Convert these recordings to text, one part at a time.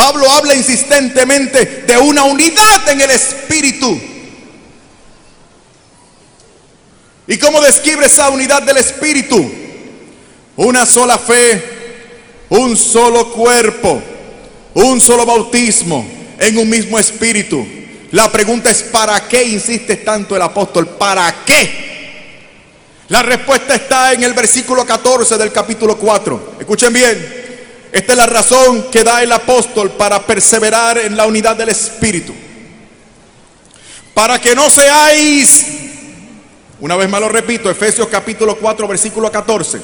Pablo habla insistentemente de una unidad en el Espíritu. ¿Y cómo describe esa unidad del Espíritu? Una sola fe, un solo cuerpo, un solo bautismo en un mismo Espíritu. La pregunta es, ¿para qué insiste tanto el apóstol? ¿Para qué? La respuesta está en el versículo 14 del capítulo 4. Escuchen bien. Esta es la razón que da el apóstol para perseverar en la unidad del Espíritu. Para que no seáis, una vez más lo repito, Efesios capítulo 4, versículo 14.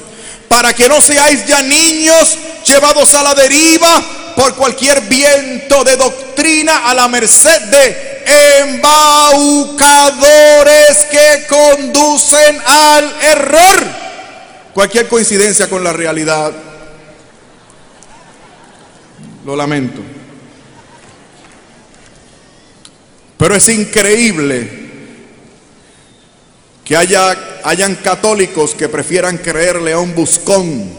Para que no seáis ya niños llevados a la deriva por cualquier viento de doctrina a la merced de embaucadores que conducen al error. Cualquier coincidencia con la realidad lo lamento. Pero es increíble que haya, hayan católicos que prefieran creerle a un buscón,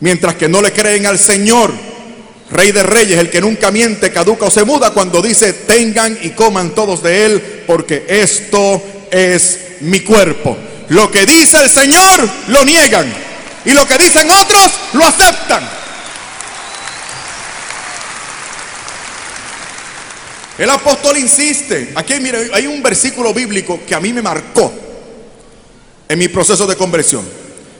mientras que no le creen al Señor, Rey de Reyes, el que nunca miente, caduca o se muda cuando dice, tengan y coman todos de él, porque esto es mi cuerpo. Lo que dice el Señor lo niegan y lo que dicen otros lo aceptan. El apóstol insiste. Aquí mire, hay un versículo bíblico que a mí me marcó en mi proceso de conversión.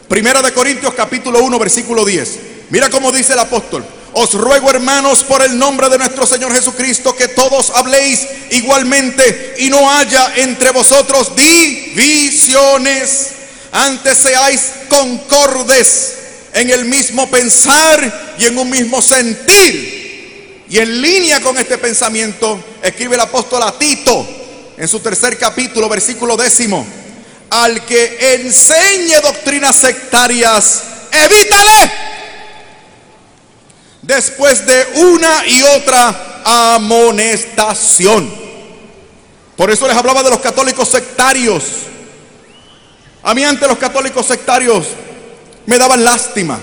Primera de Corintios capítulo 1 versículo 10. Mira cómo dice el apóstol. Os ruego hermanos por el nombre de nuestro Señor Jesucristo que todos habléis igualmente y no haya entre vosotros divisiones. Antes seáis concordes en el mismo pensar y en un mismo sentir y en línea con este pensamiento, escribe el apóstol a Tito en su tercer capítulo, versículo décimo. Al que enseñe doctrinas sectarias, evítale. Después de una y otra amonestación. Por eso les hablaba de los católicos sectarios. A mí antes los católicos sectarios me daban lástima.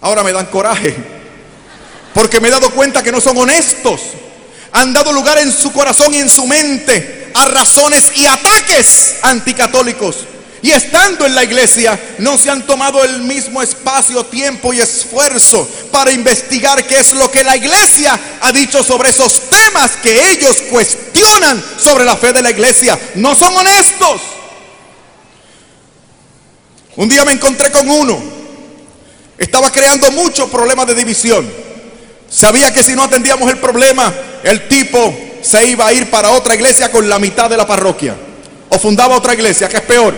Ahora me dan coraje porque me he dado cuenta que no son honestos. Han dado lugar en su corazón y en su mente a razones y ataques anticatólicos. Y estando en la iglesia, no se han tomado el mismo espacio, tiempo y esfuerzo para investigar qué es lo que la iglesia ha dicho sobre esos temas que ellos cuestionan sobre la fe de la iglesia. No son honestos. Un día me encontré con uno. Estaba creando muchos problemas de división. Sabía que si no atendíamos el problema, el tipo se iba a ir para otra iglesia con la mitad de la parroquia. O fundaba otra iglesia, que es peor.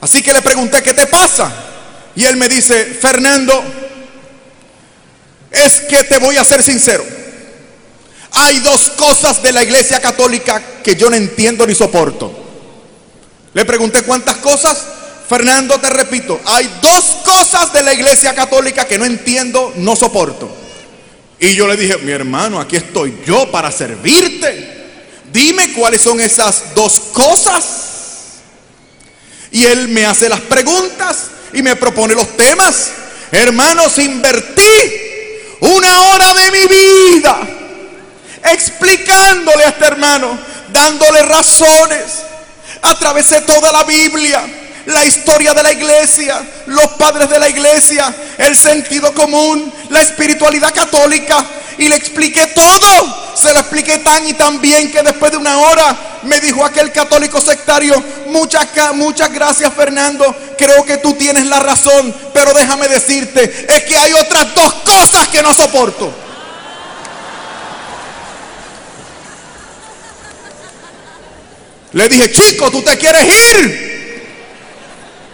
Así que le pregunté, ¿qué te pasa? Y él me dice, Fernando, es que te voy a ser sincero. Hay dos cosas de la iglesia católica que yo no entiendo ni soporto. Le pregunté cuántas cosas. Fernando, te repito, hay dos cosas de la iglesia católica que no entiendo, no soporto. Y yo le dije, mi hermano, aquí estoy yo para servirte. Dime cuáles son esas dos cosas. Y él me hace las preguntas y me propone los temas. Hermanos, invertí una hora de mi vida explicándole a este hermano, dándole razones. Atravesé toda la Biblia la historia de la iglesia, los padres de la iglesia, el sentido común, la espiritualidad católica. Y le expliqué todo. Se lo expliqué tan y tan bien que después de una hora me dijo aquel católico sectario, muchas, muchas gracias Fernando, creo que tú tienes la razón, pero déjame decirte, es que hay otras dos cosas que no soporto. Le dije, chico, tú te quieres ir.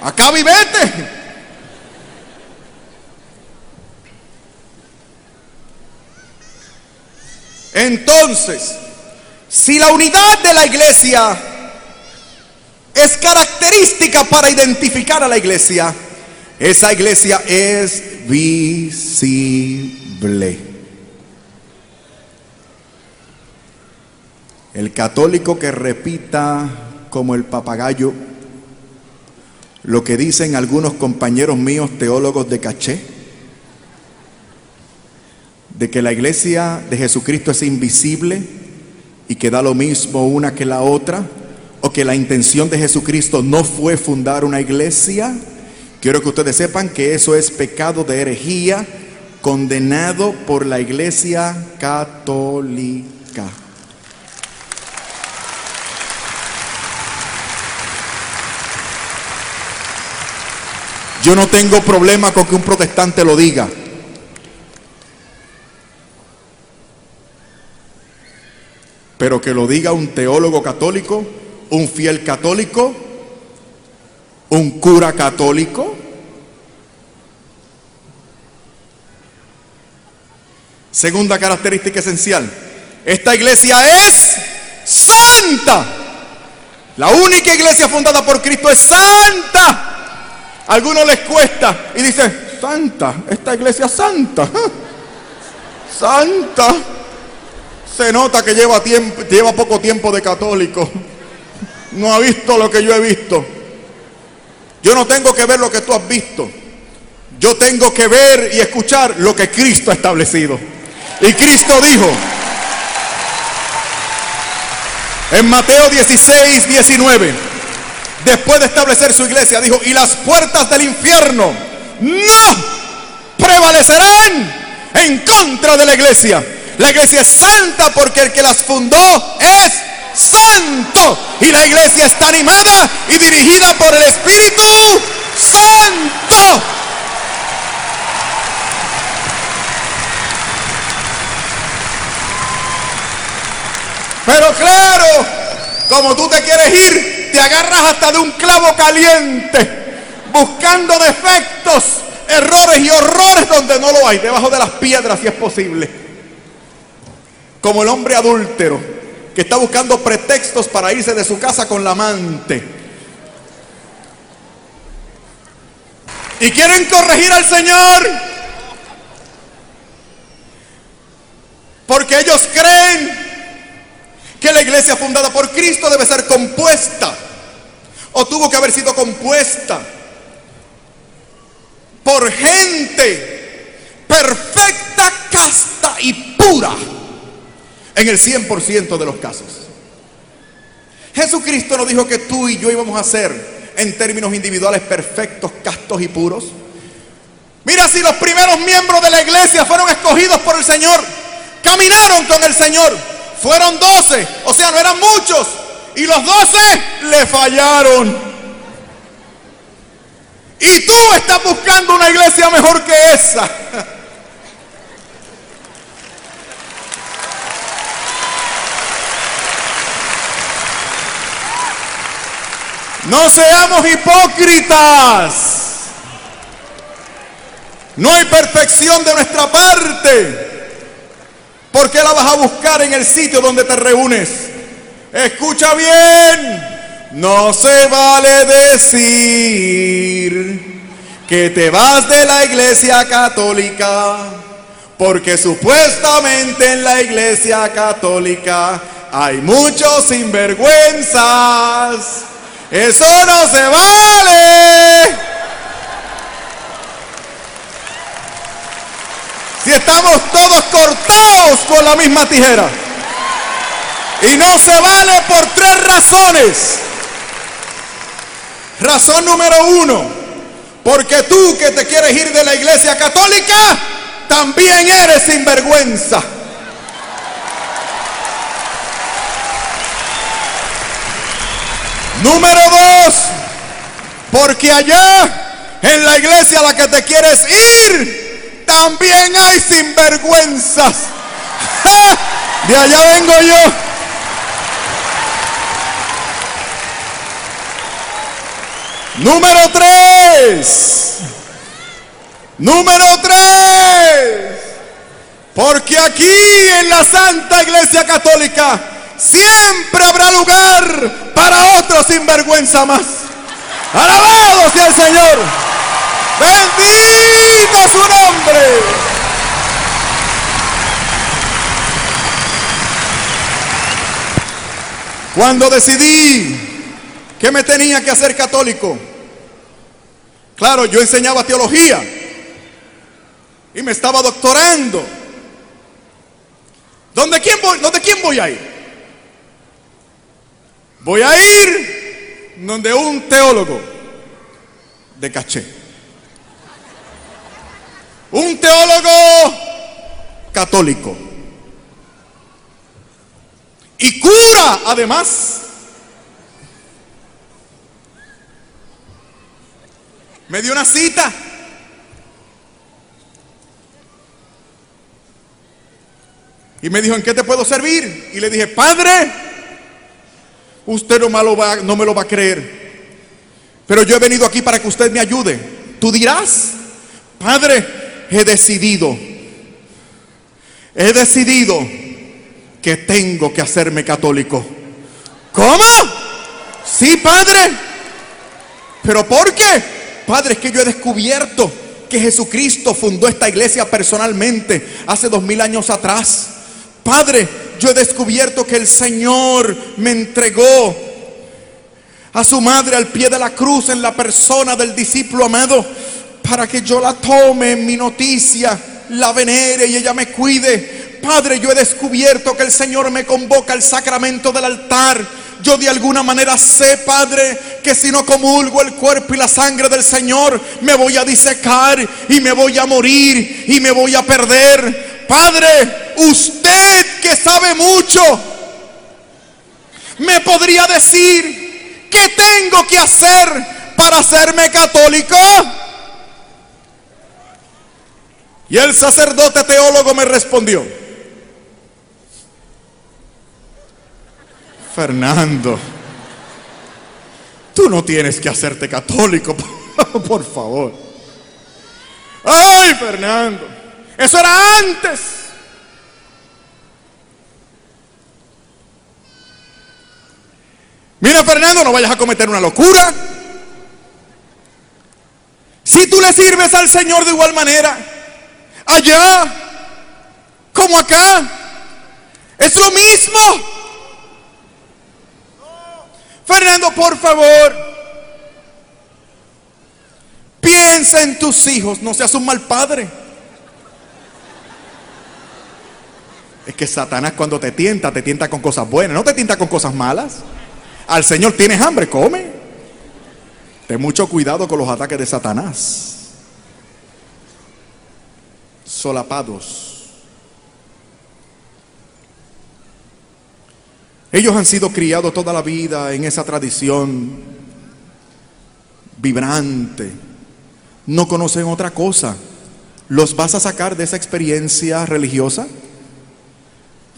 Acá vivete. Entonces, si la unidad de la iglesia es característica para identificar a la iglesia, esa iglesia es visible. El católico que repita como el papagayo lo que dicen algunos compañeros míos teólogos de caché. de que la iglesia de Jesucristo es invisible y que da lo mismo una que la otra, o que la intención de Jesucristo no fue fundar una iglesia, quiero que ustedes sepan que eso es pecado de herejía condenado por la iglesia católica. Yo no tengo problema con que un protestante lo diga. Pero que lo diga un teólogo católico, un fiel católico, un cura católico. Segunda característica esencial. Esta iglesia es santa. La única iglesia fundada por Cristo es santa. Algunos les cuesta y dice, santa, esta iglesia es santa. Santa. Se nota que lleva poco tiempo de católico. No ha visto lo que yo he visto. Yo no tengo que ver lo que tú has visto. Yo tengo que ver y escuchar lo que Cristo ha establecido. Y Cristo dijo en Mateo 16, 19, después de establecer su iglesia, dijo, y las puertas del infierno no prevalecerán en contra de la iglesia. La iglesia es santa porque el que las fundó es santo. Y la iglesia está animada y dirigida por el Espíritu Santo. Pero claro, como tú te quieres ir, te agarras hasta de un clavo caliente, buscando defectos, errores y horrores donde no lo hay, debajo de las piedras si es posible. Como el hombre adúltero que está buscando pretextos para irse de su casa con la amante. Y quieren corregir al Señor. Porque ellos creen que la iglesia fundada por Cristo debe ser compuesta o tuvo que haber sido compuesta por gente perfecta, casta y pura en el 100% de los casos. Jesucristo nos dijo que tú y yo íbamos a ser en términos individuales perfectos, castos y puros. Mira si los primeros miembros de la iglesia fueron escogidos por el Señor, caminaron con el Señor, fueron doce, o sea, no eran muchos. Y los doce le fallaron. Y tú estás buscando una iglesia mejor que esa. No seamos hipócritas. No hay perfección de nuestra parte. ¿Por qué la vas a buscar en el sitio donde te reúnes? Escucha bien. No se vale decir que te vas de la iglesia católica, porque supuestamente en la iglesia católica hay muchos sinvergüenzas. Eso no se vale. Si estamos todos cortados con la misma tijera? Y no se vale por tres razones. Razón número uno, porque tú que te quieres ir de la iglesia católica, también eres sinvergüenza. Número dos, porque allá en la iglesia a la que te quieres ir, también hay sinvergüenzas. De allá vengo yo. Número tres. Número tres. Porque aquí en la Santa Iglesia Católica siempre habrá lugar para otro sinvergüenza más. Alabado sea el Señor. Bendito su nombre. Cuando decidí que me tenía que hacer católico, claro, yo enseñaba teología y me estaba doctorando ¿Dónde quién voy, ¿Dónde quién voy a ir? Voy a ir donde un teólogo de caché. Un teólogo católico. Y cura además. Me dio una cita. Y me dijo, ¿en qué te puedo servir? Y le dije, Padre, usted no me lo va, no me lo va a creer. Pero yo he venido aquí para que usted me ayude. Tú dirás, Padre, he decidido, he decidido que tengo que hacerme católico. ¿Cómo? Sí, Padre. ¿Pero por qué? Padre, es que yo he descubierto que Jesucristo fundó esta iglesia personalmente hace dos mil años atrás. Padre, yo he descubierto que el Señor me entregó a su madre al pie de la cruz en la persona del discípulo amado para que yo la tome en mi noticia, la venere y ella me cuide. Padre, yo he descubierto que el Señor me convoca al sacramento del altar. Yo de alguna manera sé, Padre, que si no comulgo el cuerpo y la sangre del Señor, me voy a disecar y me voy a morir y me voy a perder. Padre, usted que sabe mucho, me podría decir qué tengo que hacer para hacerme católico. Y el sacerdote teólogo me respondió, Fernando, tú no tienes que hacerte católico, por favor. Ay, Fernando. Eso era antes. Mira, Fernando, no vayas a cometer una locura. Si tú le sirves al Señor de igual manera, allá como acá, es lo mismo. Fernando, por favor, piensa en tus hijos, no seas un mal padre. Es que Satanás cuando te tienta, te tienta con cosas buenas, no te tienta con cosas malas. Al Señor tienes hambre, come. Ten mucho cuidado con los ataques de Satanás. Solapados. Ellos han sido criados toda la vida en esa tradición vibrante. No conocen otra cosa. ¿Los vas a sacar de esa experiencia religiosa?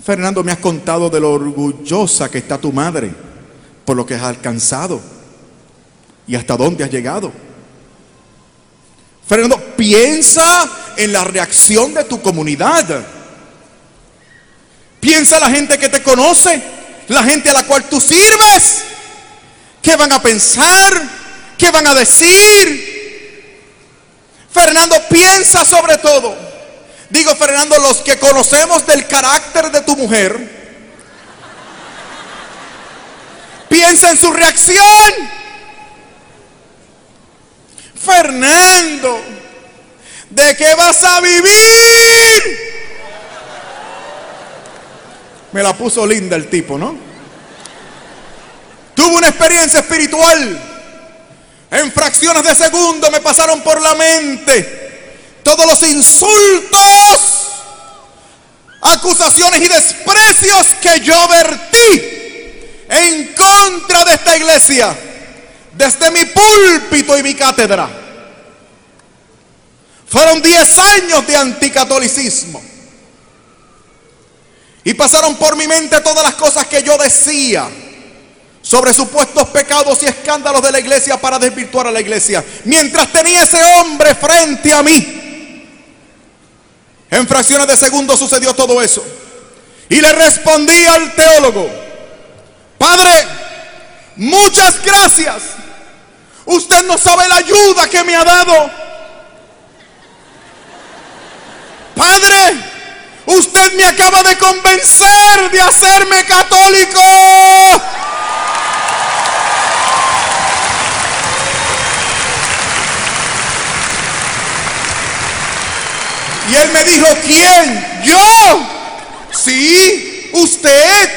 Fernando, me has contado de lo orgullosa que está tu madre por lo que has alcanzado y hasta dónde has llegado. Fernando, piensa en la reacción de tu comunidad. Piensa en la gente que te conoce, la gente a la cual tú sirves. ¿Qué van a pensar? ¿Qué van a decir? Fernando, piensa sobre todo Digo, Fernando, los que conocemos del carácter de tu mujer, piensa en su reacción. Fernando, ¿de qué vas a vivir? Me la puso linda el tipo, ¿no? Tuve una experiencia espiritual. En fracciones de segundo me pasaron por la mente todos los insultos, acusaciones y desprecios que yo vertí en contra de esta iglesia desde mi púlpito y mi cátedra. Fueron 10 años de anticatolicismo. Y pasaron por mi mente todas las cosas que yo decía sobre supuestos pecados y escándalos de la iglesia para desvirtuar a la iglesia. Mientras tenía ese hombre frente a mí, en fracciones de segundos sucedió todo eso. Y le respondí al teólogo, Padre, muchas gracias. Usted no sabe la ayuda que me ha dado. Padre, usted me acaba de convencer de hacerme católico. Y él me dijo, ¿quién? Yo. Sí, usted.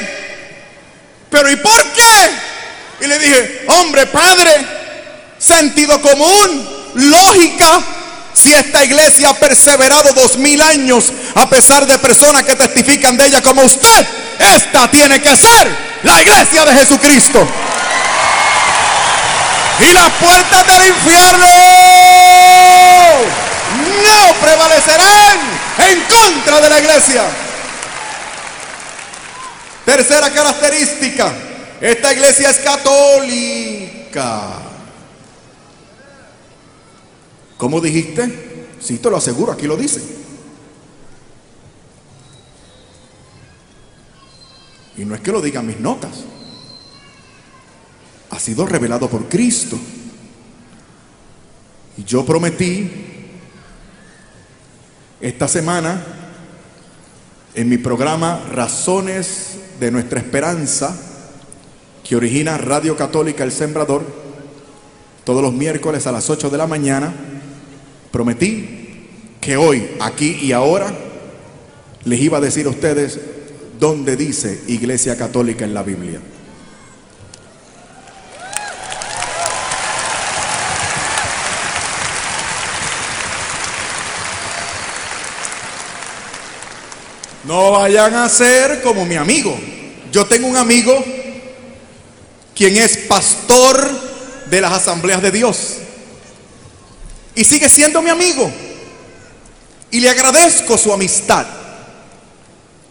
Pero ¿y por qué? Y le dije, hombre, padre, sentido común, lógica. Si esta iglesia ha perseverado dos mil años a pesar de personas que testifican de ella como usted, esta tiene que ser la iglesia de Jesucristo. Y las puertas del infierno no prevalecerán en contra de la iglesia. Tercera característica, esta iglesia es católica. ¿Cómo dijiste? Sí, te lo aseguro, aquí lo dice. Y no es que lo digan mis notas. Ha sido revelado por Cristo. Y yo prometí esta semana en mi programa Razones de nuestra Esperanza, que origina Radio Católica El Sembrador, todos los miércoles a las 8 de la mañana, prometí que hoy, aquí y ahora, les iba a decir a ustedes dónde dice Iglesia Católica en la Biblia. No vayan a ser como mi amigo. Yo tengo un amigo quien es pastor de las asambleas de Dios. Y sigue siendo mi amigo. Y le agradezco su amistad.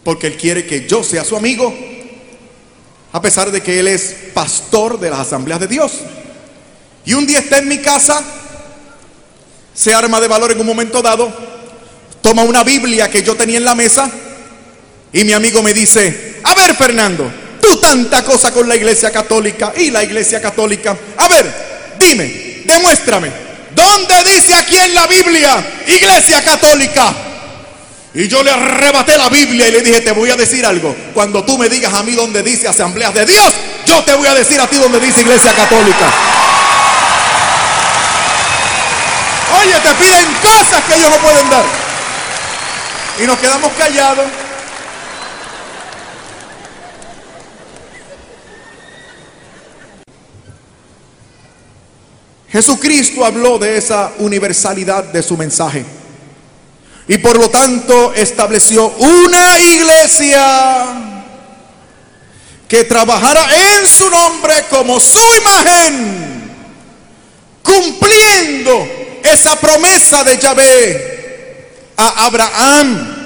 Porque él quiere que yo sea su amigo. A pesar de que él es pastor de las asambleas de Dios. Y un día está en mi casa. Se arma de valor en un momento dado. Toma una Biblia que yo tenía en la mesa y mi amigo me dice, a ver Fernando, tú tanta cosa con la iglesia católica y la iglesia católica. A ver, dime, demuéstrame, ¿dónde dice aquí en la Biblia iglesia católica? Y yo le arrebaté la Biblia y le dije, te voy a decir algo. Cuando tú me digas a mí dónde dice asambleas de Dios, yo te voy a decir a ti dónde dice iglesia católica. Oye, te piden cosas que ellos no pueden dar. Y nos quedamos callados. Jesucristo habló de esa universalidad de su mensaje. Y por lo tanto estableció una iglesia que trabajara en su nombre como su imagen, cumpliendo esa promesa de Yahvé a Abraham.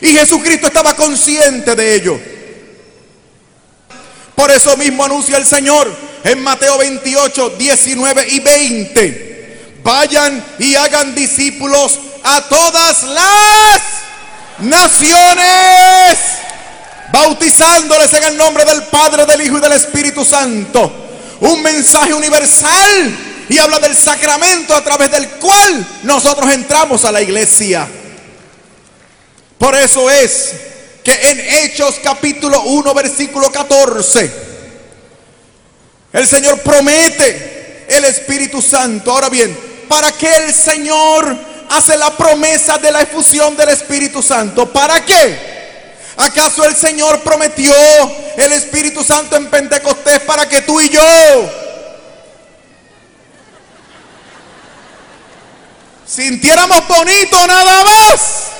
Y Jesucristo estaba consciente de ello. Por eso mismo anuncia el Señor en Mateo 28, 19 y 20. Vayan y hagan discípulos a todas las naciones, bautizándoles en el nombre del Padre, del Hijo y del Espíritu Santo. Un mensaje universal y habla del sacramento a través del cual nosotros entramos a la iglesia. Por eso es que en Hechos capítulo 1 versículo 14 el Señor promete el Espíritu Santo. Ahora bien, ¿para qué el Señor hace la promesa de la efusión del Espíritu Santo? ¿Para qué? ¿Acaso el Señor prometió el Espíritu Santo en Pentecostés para que tú y yo sintiéramos bonito nada más?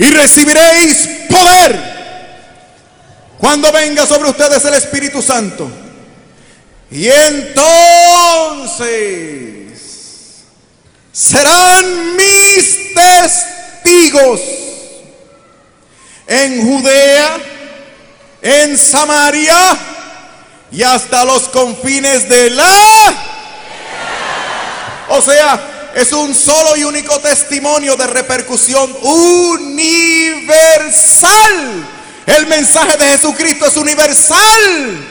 Y recibiréis poder cuando venga sobre ustedes el Espíritu Santo. Y entonces serán mis testigos en Judea, en Samaria y hasta los confines de la... O sea, es un solo y único testimonio de repercusión universal. El mensaje de Jesucristo es universal.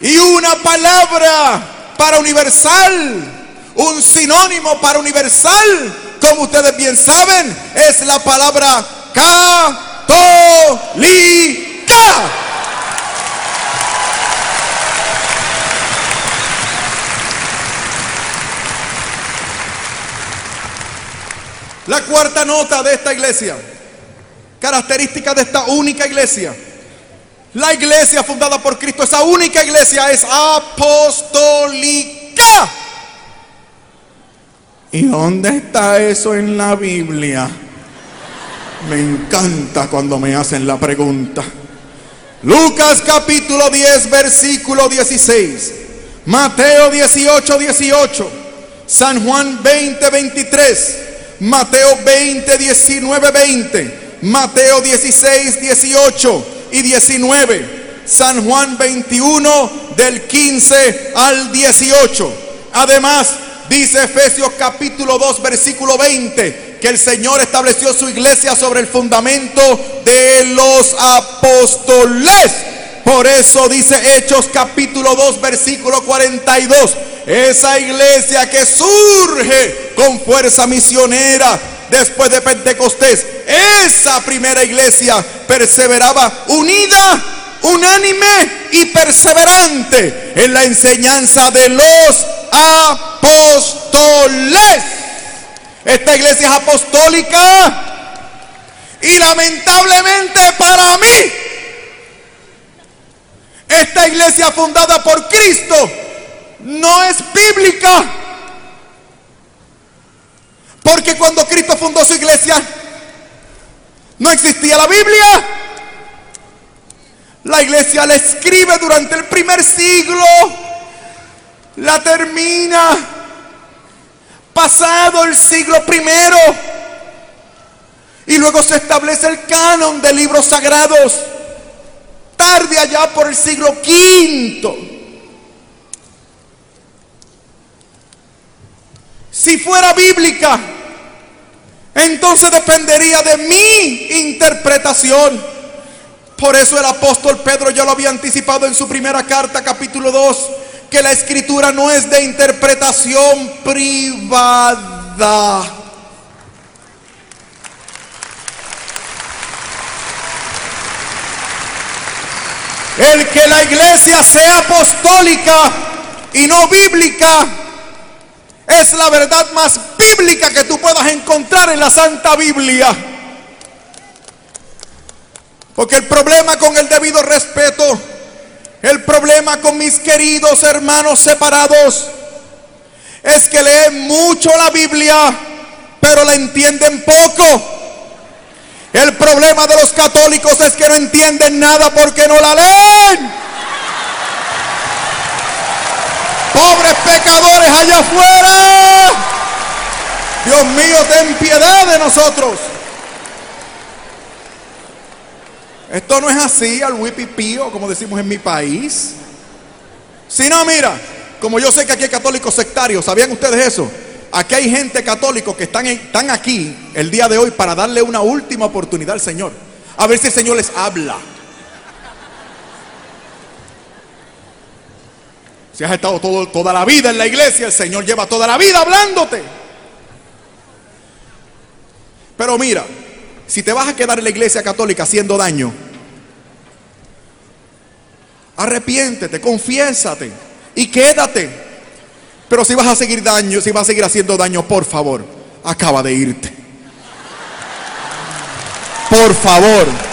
Y una palabra para universal, un sinónimo para universal, como ustedes bien saben, es la palabra católica. La cuarta nota de esta iglesia, característica de esta única iglesia. La iglesia fundada por Cristo, esa única iglesia es apostólica. ¿Y dónde está eso en la Biblia? Me encanta cuando me hacen la pregunta. Lucas capítulo 10, versículo 16. Mateo 18, 18. San Juan 20, 23. Mateo 20, 19, 20. Mateo 16, 18 y 19. San Juan 21 del 15 al 18. Además, dice Efesios capítulo 2, versículo 20 que el Señor estableció su iglesia sobre el fundamento de los apóstoles. Por eso dice Hechos capítulo 2 versículo 42. Esa iglesia que surge con fuerza misionera después de Pentecostés. Esa primera iglesia perseveraba unida, unánime y perseverante en la enseñanza de los apóstoles. Esta iglesia es apostólica. Y lamentablemente para mí, esta iglesia fundada por Cristo no es bíblica. Porque cuando Cristo fundó su iglesia, no existía la Biblia. La iglesia la escribe durante el primer siglo, la termina pasado el siglo primero. Y luego se establece el canon de libros sagrados. Tarde allá por el siglo quinto. Si fuera bíblica, entonces dependería de mi interpretación. Por eso el apóstol Pedro ya lo había anticipado en su primera carta, capítulo 2, que la escritura no es de interpretación privada. El que la iglesia sea apostólica y no bíblica es la verdad más bíblica que tú puedas encontrar en la Santa Biblia. Porque el problema con el debido respeto el problema con mis queridos hermanos separados es que leen mucho la Biblia, pero la entienden poco. El problema de los católicos es que no entienden nada porque no la leen. Pobres pecadores allá afuera. Dios mío, ten piedad de nosotros. Esto no es así al wipipío, como decimos en mi país. Si no, mira, como yo sé que aquí hay católicos sectarios, ¿sabían ustedes eso? Aquí hay gente católico que están, están aquí el día de hoy para darle una última oportunidad al Señor. A ver si el Señor les habla. Si has estado toda la vida en la iglesia, el Señor lleva toda la vida hablándote. Pero mira, si te vas a quedar en la iglesia católica haciendo daño, arrepiéntete, confiésate y quédate. Pero si vas a seguir daño, si vas a seguir haciendo daño, por favor, acaba de irte. Por favor.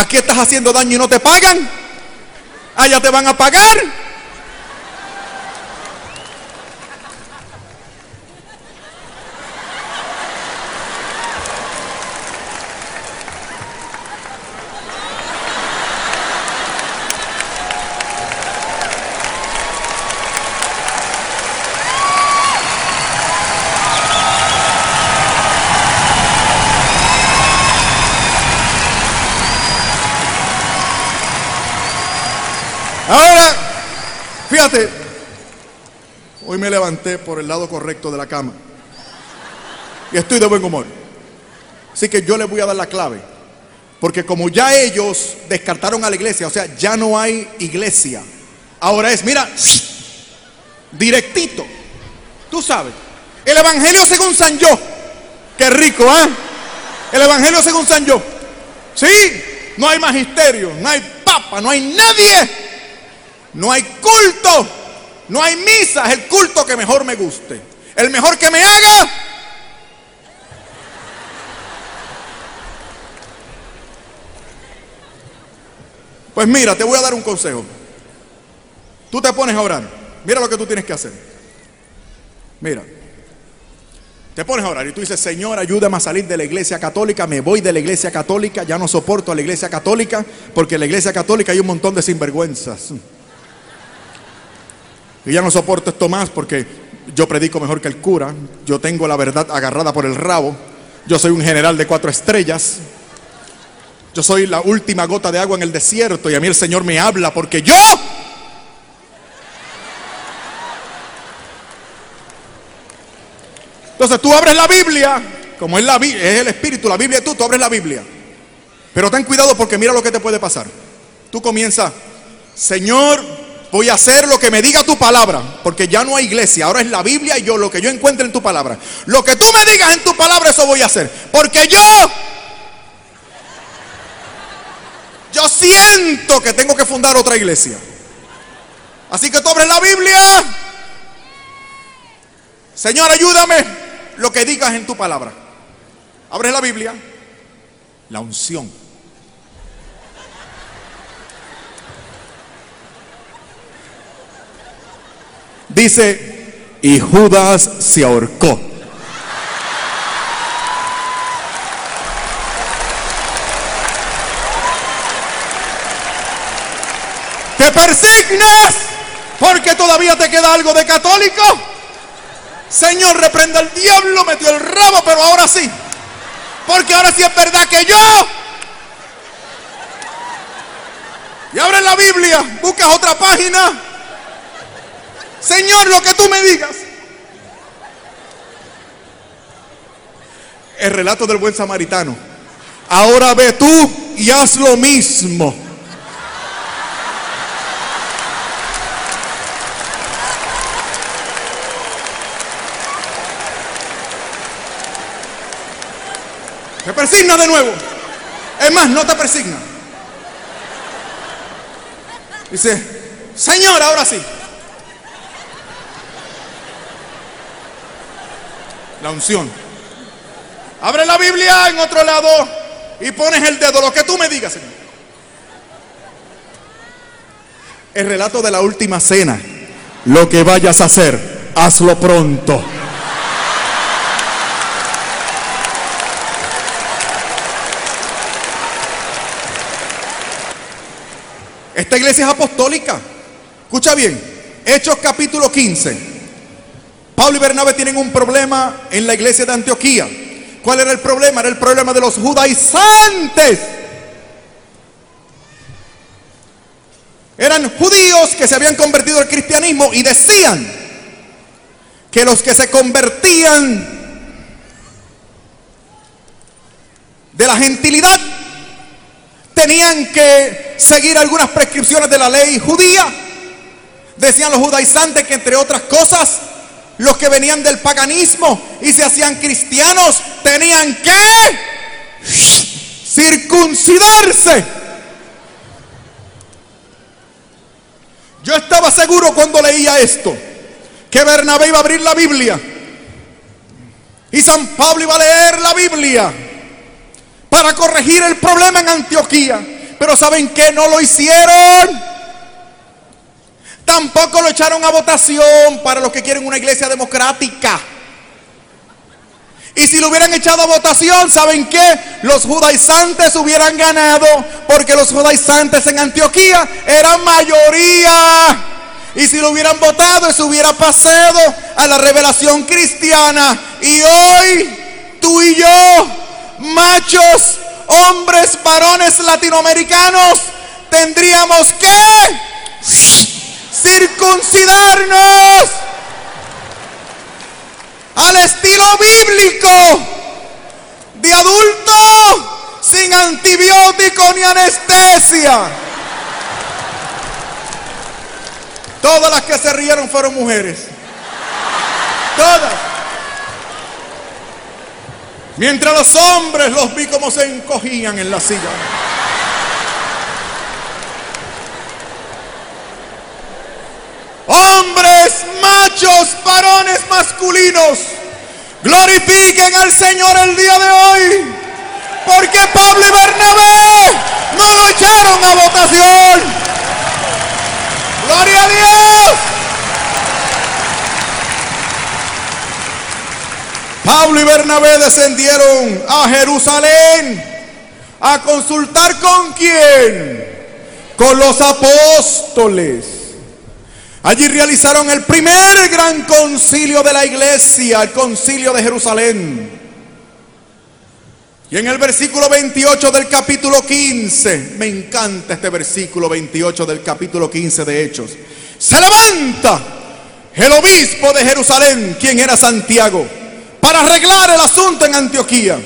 Aquí estás haciendo daño y no te pagan. Allá te van a pagar. Ahora, fíjate, hoy me levanté por el lado correcto de la cama y estoy de buen humor. Así que yo les voy a dar la clave. Porque como ya ellos descartaron a la iglesia, o sea, ya no hay iglesia. Ahora es, mira, directito. Tú sabes. El Evangelio según San Yo. Qué rico, ¿ah? El Evangelio según San Yo. Sí, no hay magisterio, no hay papa, no hay nadie No hay culto, no hay misa, es el culto que mejor me guste. El mejor que me haga. Pues mira, te voy a dar un consejo. Tú te pones a orar. Mira lo que tú tienes que hacer. Mira. Te pones a orar y tú dices, Señor, ayúdame a salir de la iglesia católica, me voy de la iglesia católica, ya no soporto a la iglesia católica, porque en la iglesia católica hay un montón de sinvergüenzas. Ya no soporto esto más porque yo predico mejor que el cura, yo tengo la verdad agarrada por el rabo, yo soy un general de cuatro estrellas, yo soy la última gota de agua en el desierto y a mí el Señor me habla porque yo Entonces tú abres la Biblia, como es, la, es el Espíritu, la Biblia tú, tú abres la Biblia. Pero ten cuidado porque mira lo que te puede pasar. Tú comienzas, Señor, voy a hacer lo que me diga tu palabra, porque ya no hay iglesia, ahora es la Biblia y yo lo que yo encuentre en tu palabra. Lo que tú me digas en tu palabra, eso voy a hacer. Porque yo, yo siento que tengo que fundar otra iglesia. Así que tú abres la Biblia. Señor, ayúdame lo que digas en tu palabra. Abre la Biblia, la unción. Dice, y Judas se ahorcó. ¿Te persignas porque todavía te queda algo de católico? Señor, reprenda al diablo, metió el rabo, pero ahora sí. Porque ahora sí es verdad que yo. Y abres la Biblia, buscas otra página. Señor, lo que tú me digas. El relato del buen samaritano. Ahora ve tú y haz lo mismo. Te persigna de nuevo. Es más, no te persigna. Dice, Señor, ahora sí. La unción. Abre la Biblia en otro lado y pones el dedo, lo que tú me digas, Señor. El relato de la última cena. Lo que vayas a hacer, hazlo pronto. Esta iglesia es apostólica. Escucha bien, Hechos capítulo 15. Pablo y Bernabé tienen un problema en la iglesia de Antioquía. ¿Cuál era el problema? Era el problema de los judaizantes. Eran judíos que se habían convertido al cristianismo y decían que los que se convertían de la gentilidad tenían que seguir algunas prescripciones de la ley judía. Decían los judaizantes que entre otras cosas, los que venían del paganismo y se hacían cristianos tenían que circuncidarse. Yo estaba seguro cuando leía esto, que Bernabé iba a abrir la Biblia y San Pablo iba a leer la Biblia para corregir el problema en Antioquía. Pero ¿saben qué? No lo hicieron. Tampoco lo echaron a votación para los que quieren una iglesia democrática. Y si lo hubieran echado a votación, ¿saben qué? Los judaizantes hubieran ganado porque los judaizantes en Antioquía eran mayoría. Y si lo hubieran votado, eso hubiera pasado a la revelación cristiana. Y hoy, tú y yo, machos, hombres, varones latinoamericanos, tendríamos que circuncidarnos al estilo bíblico de adulto sin antibiótico ni anestesia. Todas las que se rieron fueron mujeres. Todas. Mientras los hombres los vi como se encogían en la silla. Machos, varones masculinos, glorifiquen al Señor el día de hoy. Porque Pablo y Bernabé no lo echaron a votación. Gloria a Dios. Pablo y Bernabé descendieron a Jerusalén a consultar con quién? Con los apóstoles. Allí realizaron el primer gran concilio de la iglesia, el concilio de Jerusalén. Y en el versículo 28 del capítulo 15, me encanta este versículo 28 del capítulo 15 de Hechos, se levanta el obispo de Jerusalén, quien era Santiago, para arreglar el asunto en Antioquía.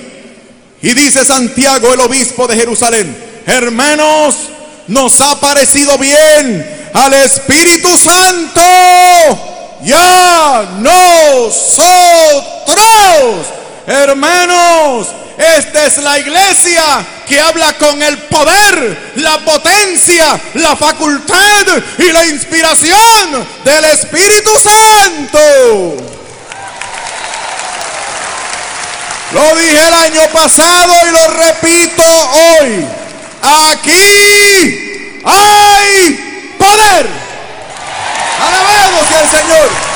Y dice Santiago, el obispo de Jerusalén, hermanos, nos ha parecido bien al Espíritu Santo ya nosotros, hermanos, esta es la iglesia que habla con el poder, la potencia, la facultad y la inspiración del Espíritu Santo. Lo dije el año pasado y lo repito hoy. Aquí hay poder. Alabado sea el Señor.